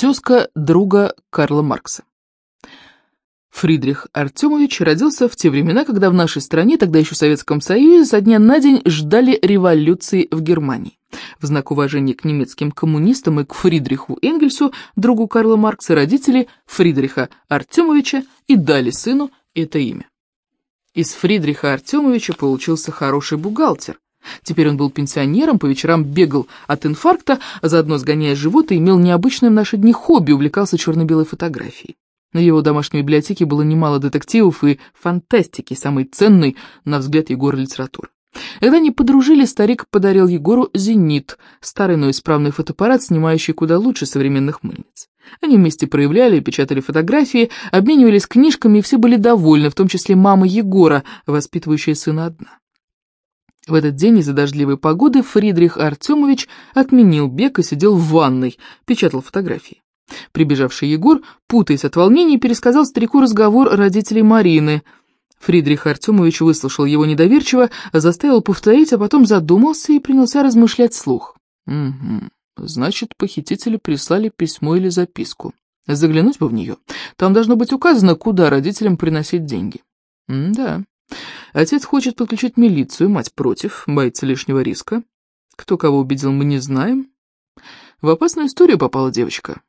Тезка друга Карла Маркса. Фридрих Артемович родился в те времена, когда в нашей стране, тогда еще в Советском Союзе, со дня на день ждали революции в Германии. В знак уважения к немецким коммунистам и к Фридриху Энгельсу, другу Карла Маркса, родители Фридриха Артемовича и дали сыну это имя. Из Фридриха Артемовича получился хороший бухгалтер. Теперь он был пенсионером, по вечерам бегал от инфаркта, а заодно сгоняя живот и имел необычное в наши дни хобби, увлекался черно-белой фотографией. На его домашней библиотеке было немало детективов и фантастики, самой ценной, на взгляд Егора, литературы. Когда они подружились, старик подарил Егору «Зенит», старый, но исправный фотоаппарат, снимающий куда лучше современных мыльниц. Они вместе проявляли и печатали фотографии, обменивались книжками, и все были довольны, в том числе мама Егора, воспитывающая сына одна. В этот день из-за дождливой погоды Фридрих Артемович отменил бег и сидел в ванной, печатал фотографии. Прибежавший Егор, путаясь от волнений, пересказал старику разговор родителей Марины. Фридрих Артемович выслушал его недоверчиво, заставил повторить, а потом задумался и принялся размышлять вслух. «Угу. Значит, похитители прислали письмо или записку. Заглянуть бы в нее. Там должно быть указано, куда родителям приносить деньги. М да. Отец хочет подключить милицию, мать против, боится лишнего риска. Кто кого убедил, мы не знаем. В опасную историю попала девочка.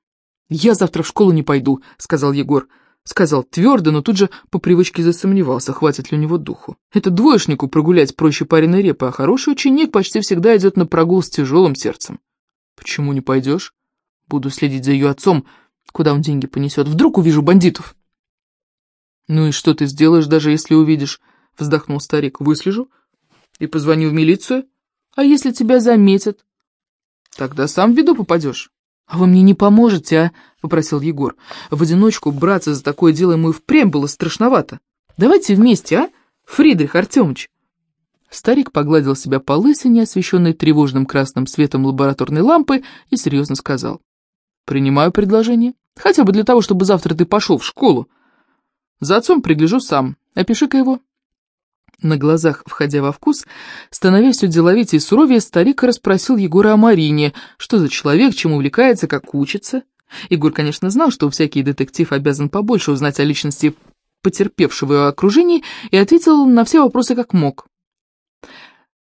«Я завтра в школу не пойду», — сказал Егор. Сказал твердо, но тут же по привычке засомневался, хватит ли у него духу. Это двоечнику прогулять проще пареной репы, а хороший ученик почти всегда идет на прогул с тяжелым сердцем. «Почему не пойдешь?» «Буду следить за ее отцом, куда он деньги понесет. Вдруг увижу бандитов». «Ну и что ты сделаешь, даже если увидишь?» — вздохнул старик. «Выслежу и позвоню в милицию. А если тебя заметят?» «Тогда сам в беду попадешь». «А вы мне не поможете, а?» — попросил Егор. «В одиночку браться за такое дело ему и впрямь было страшновато. Давайте вместе, а, Фридрих Артемович?» Старик погладил себя по лысине, освещенной тревожным красным светом лабораторной лампы, и серьезно сказал. «Принимаю предложение. Хотя бы для того, чтобы завтра ты пошел в школу. За отцом пригляжу сам. Опиши-ка его». На глазах, входя во вкус, становясь все деловитее и суровее, старик расспросил Егора о Марине, что за человек, чем увлекается, как учится. Егор, конечно, знал, что всякий детектив обязан побольше узнать о личности потерпевшего его окружении, и ответил на все вопросы как мог.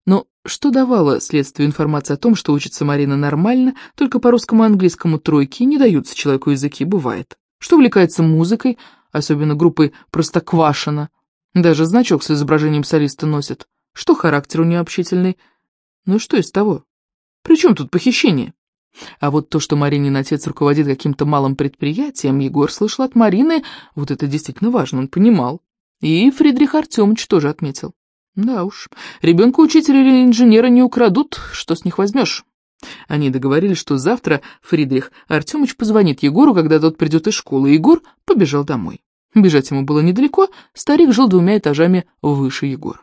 Но что давало следствию информация о том, что учится Марина нормально, только по русскому и английскому тройки не даются человеку языки, бывает. Что увлекается музыкой, особенно группой «Простоквашино», даже значок с изображением солиста носит. Что характер у нее общительный? Ну и что из того? При чем тут похищение? А вот то, что Маринин отец руководит каким-то малым предприятием, Егор слышал от Марины, вот это действительно важно, он понимал. И Фридрих Артемович тоже отметил. Да уж, ребенка учителя или инженера не украдут, что с них возьмешь? Они договорились, что завтра Фридрих Артемович позвонит Егору, когда тот придет из школы, и Егор побежал домой. Бежать ему было недалеко, старик жил двумя этажами выше Егора.